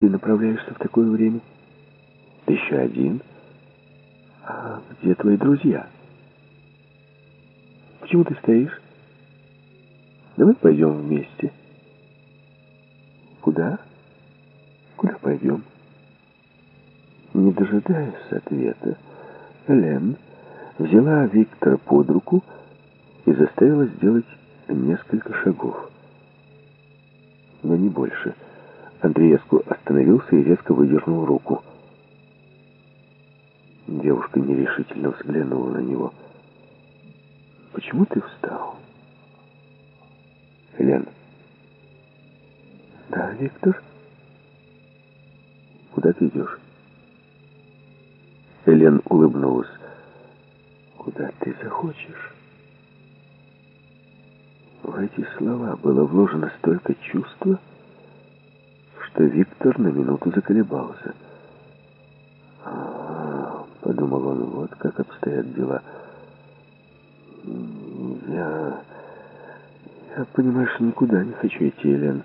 Ты направляешься в такое время? Ты еще один? А где твои друзья? Почему ты стоишь? Давай пойдем вместе. Куда? Куда пойдем? Не дожидаясь ответа, Лен взяла Виктора под руку и заставила сделать несколько шагов. Но не больше. Андреевску остановился и резко выдернул руку. Девушка нерешительно взглянула на него. «Почему ты встал?» «Лен». «Да, Виктор?» «Куда ты идешь?» Элен улыбнулась. «Куда ты захочешь?» В эти слова было вложено столько чувства, что Виктор на минуту заколебался. «А, — подумал он, — вот как обстоят дела. Я... я, понимаешь, никуда не хочу идти, Елен.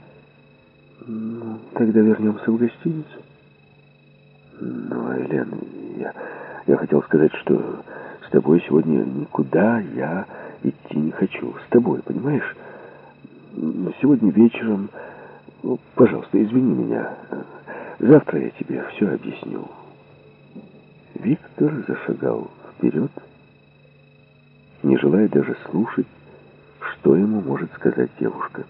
Ну, тогда вернемся в гостиницу. Ну, Елен, я, я хотел сказать, что с тобой сегодня никуда я идти не хочу. С тобой, понимаешь? Сегодня вечером... Ну, пожалуйста, извини меня. Завтра я тебе все объясню. Виктор зашагал вперед, не желая даже слушать, что ему может сказать девушка.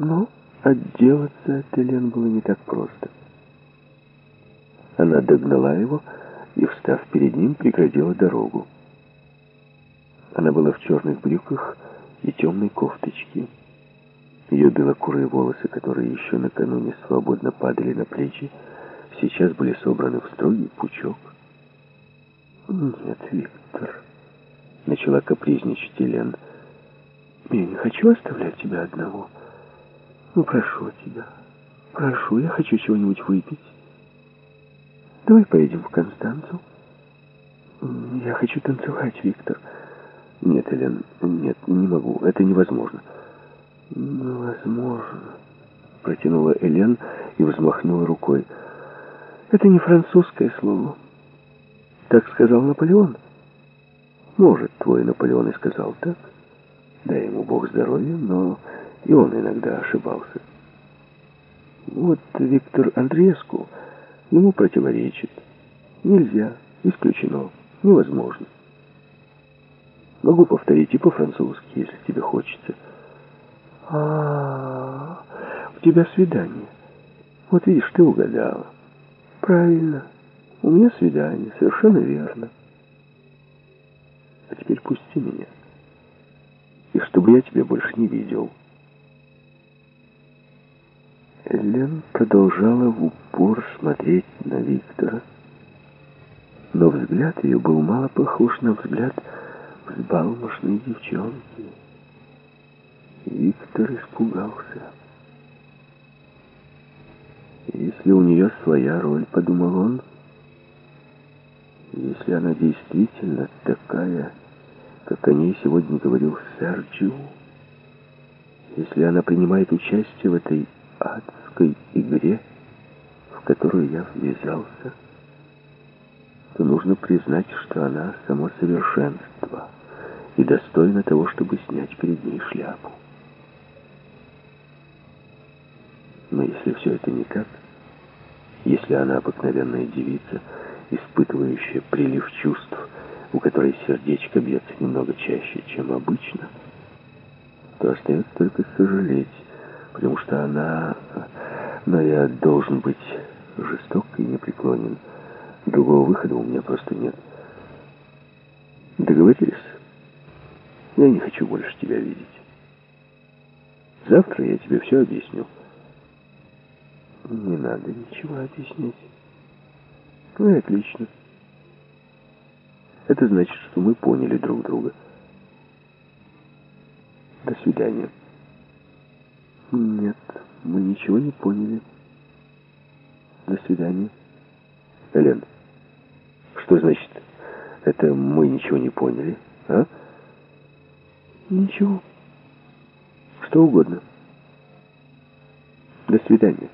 Но отделаться от Элен было не так просто. Она догнала его и, встав перед ним, преградила дорогу. Она была в черных брюках и темной кофточке. Ее белокурые волосы, которые еще накануне свободно падали на плечи, сейчас были собраны в строгий пучок. «Нет, Виктор», — начала капризничать Елен, — «я не хочу оставлять тебя одного. Ну, прошу тебя, прошу, я хочу чего-нибудь выпить. Давай поедем в Констанцу. Я хочу танцевать, Виктор». «Нет, Елен, нет, не могу, это невозможно». «Невозможно», — протянула Элен и взмахнула рукой. «Это не французское слово. Так сказал Наполеон». «Может, твой Наполеон и сказал так. Дай ему Бог здоровья, но и он иногда ошибался. Вот Виктор Андреевску ему противоречит. Нельзя, исключено, невозможно. Могу повторить и по-французски, если тебе хочется». А, у тебя свидание. Вот видишь, ты угадала. Правильно. У меня свидание, совершенно верно. А теперь пусти меня. И чтобы я тебя больше не видел. Элен продолжала в упор смотреть на Виктора. Но взгляд ее был мало похож на взгляд взбалмошной девчонки. Виктор испугался. Если у нее своя роль, подумал он, если она действительно такая, как о ней сегодня говорил Серджио, если она принимает участие в этой адской игре, в которую я ввязался, то нужно признать, что она само совершенство и достойна того, чтобы снять перед ней шляпу. Но если все это не так, если она обыкновенная девица, испытывающая прилив чувств, у которой сердечко бьется немного чаще, чем обычно, то остается только сожалеть, потому что она... Но я должен быть жесток и непреклонен. Другого выхода у меня просто нет. Договорились? Я не хочу больше тебя видеть. Завтра я тебе все объясню. Не надо ничего объяснять. Ну и отлично. Это значит, что мы поняли друг друга. До свидания. Нет, мы ничего не поняли. До свидания. Элен, что значит, это мы ничего не поняли, а? Ничего. Что угодно. До свидания.